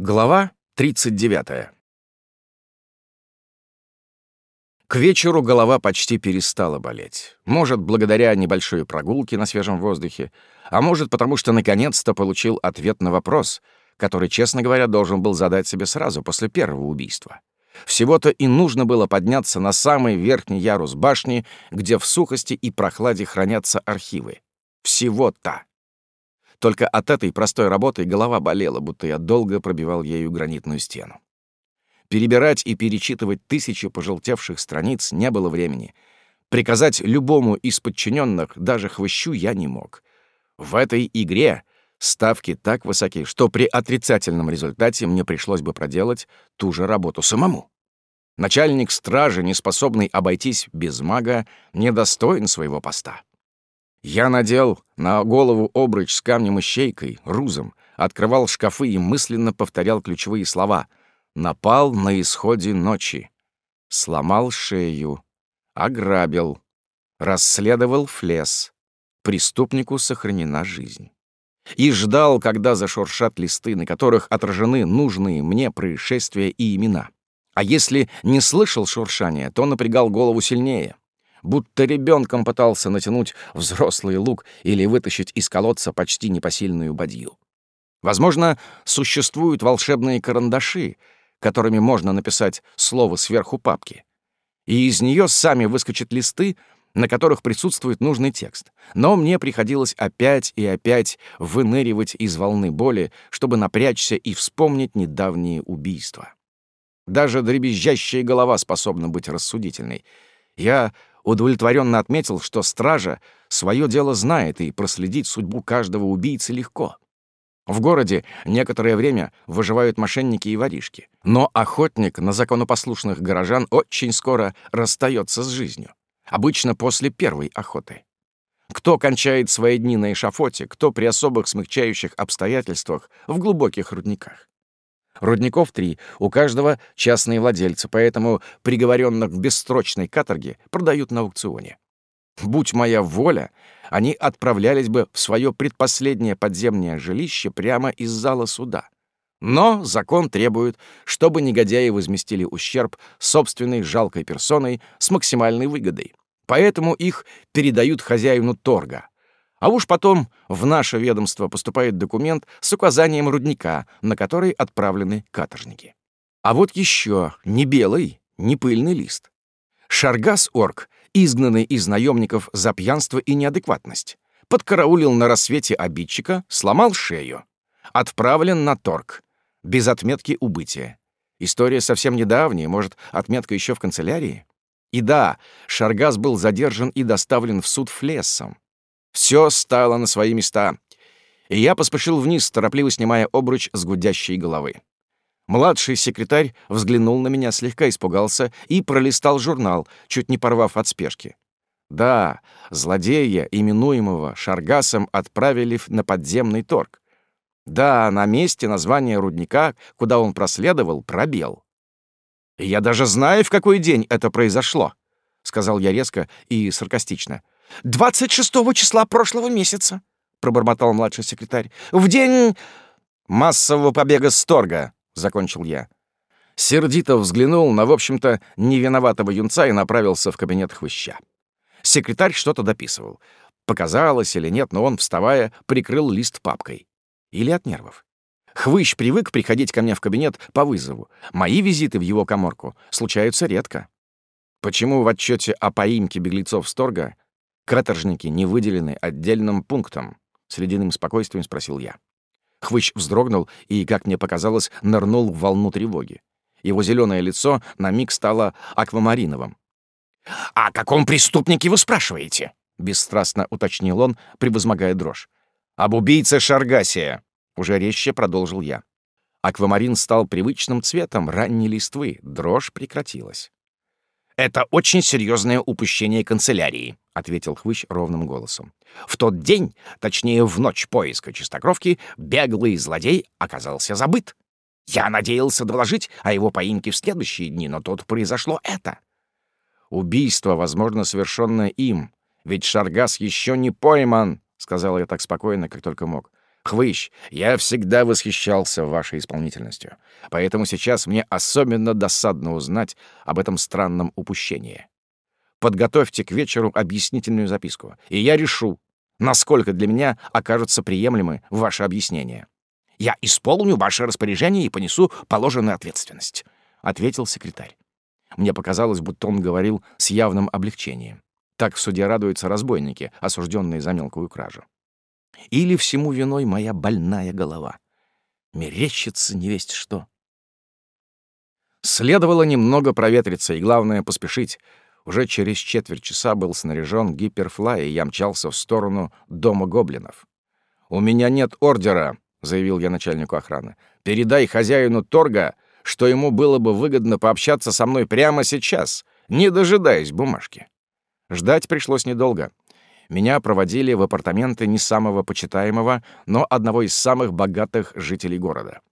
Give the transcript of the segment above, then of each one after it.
Глава 39. К вечеру голова почти перестала болеть. Может, благодаря небольшой прогулке на свежем воздухе, а может, потому что наконец-то получил ответ на вопрос, который, честно говоря, должен был задать себе сразу после первого убийства. Всего-то и нужно было подняться на самый верхний ярус башни, где в сухости и прохладе хранятся архивы. Всего-то. Только от этой простой работы голова болела, будто я долго пробивал ею гранитную стену. Перебирать и перечитывать тысячи пожелтевших страниц не было времени. Приказать любому из подчиненных, даже хвощу, я не мог. В этой игре ставки так высоки, что при отрицательном результате мне пришлось бы проделать ту же работу самому. Начальник стражи, не способный обойтись без мага, недостоин своего поста. Я надел на голову обруч с камнем и щейкой, рузом, открывал шкафы и мысленно повторял ключевые слова. Напал на исходе ночи. Сломал шею. Ограбил. Расследовал флес. Преступнику сохранена жизнь. И ждал, когда зашуршат листы, на которых отражены нужные мне происшествия и имена. А если не слышал шуршания, то напрягал голову сильнее будто ребенком пытался натянуть взрослый лук или вытащить из колодца почти непосильную бадью. Возможно, существуют волшебные карандаши, которыми можно написать слово сверху папки. И из нее сами выскочат листы, на которых присутствует нужный текст. Но мне приходилось опять и опять выныривать из волны боли, чтобы напрячься и вспомнить недавние убийства. Даже дребезжащая голова способна быть рассудительной. Я удовлетворенно отметил, что стража свое дело знает и проследить судьбу каждого убийцы легко. В городе некоторое время выживают мошенники и воришки, но охотник на законопослушных горожан очень скоро расстается с жизнью, обычно после первой охоты. Кто кончает свои дни на эшафоте, кто при особых смягчающих обстоятельствах в глубоких рудниках. Рудников три, у каждого частные владельцы, поэтому приговоренных к бессрочной каторге продают на аукционе. Будь моя воля, они отправлялись бы в свое предпоследнее подземное жилище прямо из зала суда. Но закон требует, чтобы негодяи возместили ущерб собственной жалкой персоной с максимальной выгодой. Поэтому их передают хозяину торга, а уж потом в наше ведомство поступает документ с указанием рудника, на который отправлены каторжники. А вот еще не белый, не пыльный лист. Шаргас-орг, изгнанный из наемников за пьянство и неадекватность, подкараулил на рассвете обидчика, сломал шею. Отправлен на торг. Без отметки убытия. История совсем недавняя, может, отметка еще в канцелярии? И да, Шаргас был задержан и доставлен в суд Флессом. Все стало на свои места. И я поспешил вниз, торопливо снимая обруч с гудящей головы. Младший секретарь взглянул на меня, слегка испугался и пролистал журнал, чуть не порвав от спешки. Да, злодея, именуемого Шаргасом, отправили на подземный торг. Да, на месте названия рудника, куда он проследовал, пробел. «Я даже знаю, в какой день это произошло», — сказал я резко и саркастично. «Двадцать шестого числа прошлого месяца», — пробормотал младший секретарь. «В день массового побега с торга», — закончил я. Сердито взглянул на, в общем-то, невиноватого юнца и направился в кабинет хвоща. Секретарь что-то дописывал. Показалось или нет, но он, вставая, прикрыл лист папкой. Или от нервов. Хвыщ привык приходить ко мне в кабинет по вызову. Мои визиты в его коморку случаются редко. Почему в отчете о поимке беглецов Сторга Каторжники не выделены отдельным пунктом? С ледяным спокойствием спросил я. Хвыч вздрогнул и, как мне показалось, нырнул в волну тревоги. Его зеленое лицо на миг стало аквамариновым. «О каком преступнике вы спрашиваете?» — бесстрастно уточнил он, превозмогая дрожь. «Об убийце Шаргасия», — уже резче продолжил я. Аквамарин стал привычным цветом ранней листвы, дрожь прекратилась. «Это очень серьезное упущение канцелярии», — ответил Хвыщ ровным голосом. «В тот день, точнее, в ночь поиска чистокровки, беглый злодей оказался забыт. Я надеялся доложить о его поимке в следующие дни, но тут произошло это. Убийство, возможно, совершенное им, ведь Шаргас еще не пойман», — сказал я так спокойно, как только мог. Хвыщ, я всегда восхищался вашей исполнительностью, поэтому сейчас мне особенно досадно узнать об этом странном упущении. Подготовьте к вечеру объяснительную записку, и я решу, насколько для меня окажутся приемлемы ваши объяснения. Я исполню ваше распоряжение и понесу положенную ответственность», — ответил секретарь. Мне показалось, будто он говорил с явным облегчением. Так в суде радуются разбойники, осужденные за мелкую кражу. Или всему виной моя больная голова. Мерещится невесть что. Следовало немного проветриться и, главное, поспешить. Уже через четверть часа был снаряжен гиперфлай, и я мчался в сторону дома гоблинов. «У меня нет ордера», — заявил я начальнику охраны. «Передай хозяину торга, что ему было бы выгодно пообщаться со мной прямо сейчас, не дожидаясь бумажки». Ждать пришлось недолго. Меня проводили в апартаменты не самого почитаемого, но одного из самых богатых жителей города.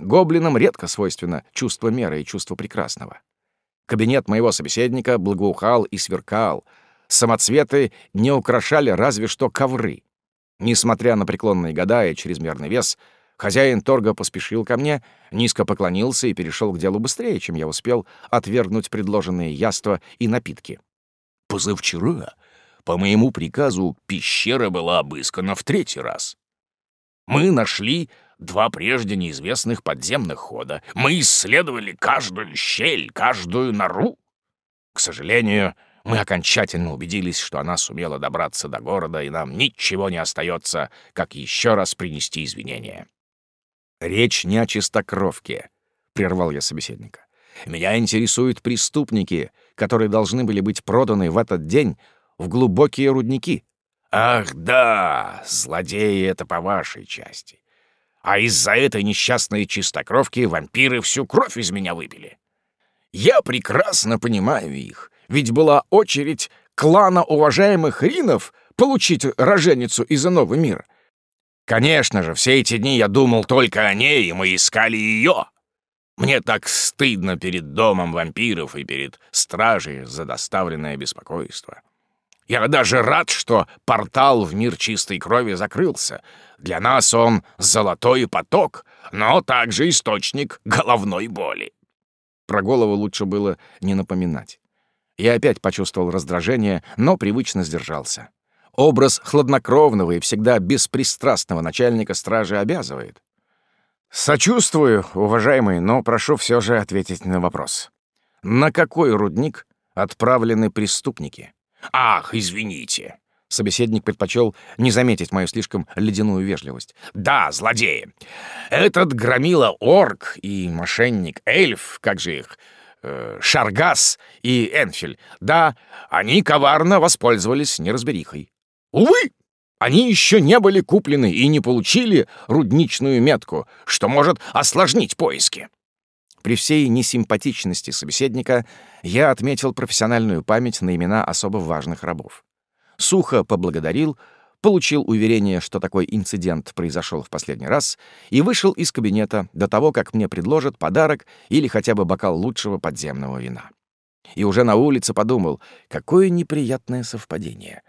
Гоблинам редко свойственно чувство меры и чувство прекрасного. Кабинет моего собеседника благоухал и сверкал. Самоцветы не украшали разве что ковры. Несмотря на преклонные года и чрезмерный вес, хозяин торга поспешил ко мне, низко поклонился и перешел к делу быстрее, чем я успел отвергнуть предложенные яства и напитки. «Позавчера, по моему приказу, пещера была обыскана в третий раз. Мы нашли два прежде неизвестных подземных хода. Мы исследовали каждую щель, каждую нору. К сожалению, мы окончательно убедились, что она сумела добраться до города, и нам ничего не остается, как еще раз принести извинения. «Речь не о чистокровке», — прервал я собеседника. «Меня интересуют преступники, которые должны были быть проданы в этот день в глубокие рудники». «Ах да, злодеи — это по вашей части. А из-за этой несчастной чистокровки вампиры всю кровь из меня выпили. Я прекрасно понимаю их, ведь была очередь клана уважаемых ринов получить роженицу из иного мира. Конечно же, все эти дни я думал только о ней, и мы искали ее. Мне так стыдно перед домом вампиров и перед стражей за доставленное беспокойство. Я даже рад, что портал в мир чистой крови закрылся. Для нас он золотой поток, но также источник головной боли. Про голову лучше было не напоминать. Я опять почувствовал раздражение, но привычно сдержался. Образ хладнокровного и всегда беспристрастного начальника стражи обязывает. Сочувствую, уважаемый, но прошу все же ответить на вопрос. На какой рудник отправлены преступники? Ах, извините. Собеседник предпочел не заметить мою слишком ледяную вежливость. «Да, злодеи. Этот громила орк и мошенник эльф, как же их, э, Шаргас и Энфиль. Да, они коварно воспользовались неразберихой. Увы, они еще не были куплены и не получили рудничную метку, что может осложнить поиски. При всей несимпатичности собеседника я отметил профессиональную память на имена особо важных рабов. Сухо поблагодарил, получил уверение, что такой инцидент произошел в последний раз, и вышел из кабинета до того, как мне предложат подарок или хотя бы бокал лучшего подземного вина. И уже на улице подумал, какое неприятное совпадение.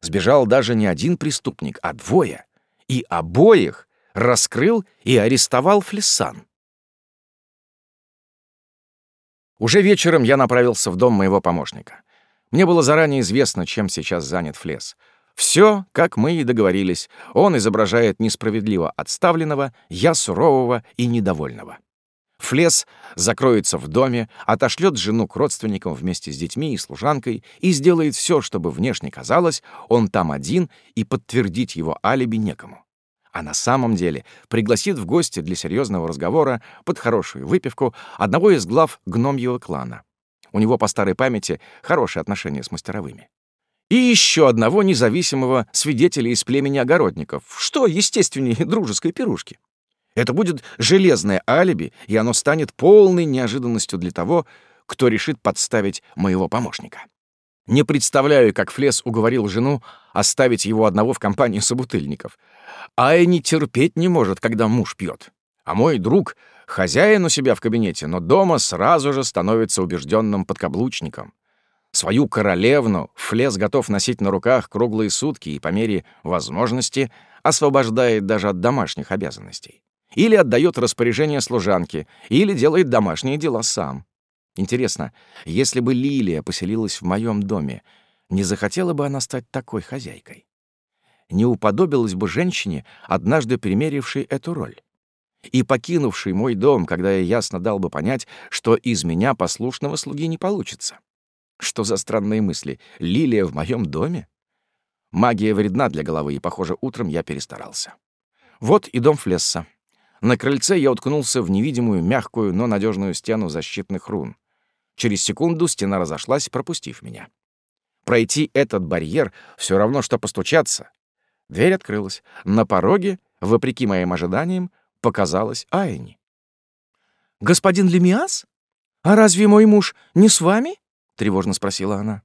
Сбежал даже не один преступник, а двое. И обоих раскрыл и арестовал Флессан. Уже вечером я направился в дом моего помощника. Мне было заранее известно, чем сейчас занят Флес — все, как мы и договорились. Он изображает несправедливо отставленного, я сурового и недовольного. Флес закроется в доме, отошлет жену к родственникам вместе с детьми и служанкой и сделает все, чтобы внешне казалось, он там один, и подтвердить его алиби некому. А на самом деле пригласит в гости для серьезного разговора под хорошую выпивку одного из глав гномьего клана. У него по старой памяти хорошие отношения с мастеровыми и еще одного независимого свидетеля из племени огородников, что естественнее дружеской пирушки. Это будет железное алиби, и оно станет полной неожиданностью для того, кто решит подставить моего помощника. Не представляю, как Флес уговорил жену оставить его одного в компании собутыльников. А и не терпеть не может, когда муж пьет. А мой друг — хозяин у себя в кабинете, но дома сразу же становится убежденным подкаблучником. Свою королевну Флес готов носить на руках круглые сутки и по мере возможности освобождает даже от домашних обязанностей. Или отдает распоряжение служанке, или делает домашние дела сам. Интересно, если бы Лилия поселилась в моем доме, не захотела бы она стать такой хозяйкой? Не уподобилась бы женщине, однажды примерившей эту роль? И покинувшей мой дом, когда я ясно дал бы понять, что из меня послушного слуги не получится? Что за странные мысли? Лилия в моем доме? Магия вредна для головы, и, похоже, утром я перестарался. Вот и дом Флесса. На крыльце я уткнулся в невидимую, мягкую, но надежную стену защитных рун. Через секунду стена разошлась, пропустив меня. Пройти этот барьер — все равно, что постучаться. Дверь открылась. На пороге, вопреки моим ожиданиям, показалась Айни. «Господин Лемиас? А разве мой муж не с вами?» — тревожно спросила она.